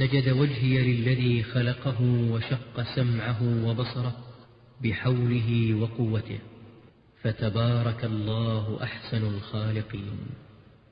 سجد وجهي للذي خلقه وشق سمعه وبصره بحوله وقوته فتبارك الله أحسن الخالقين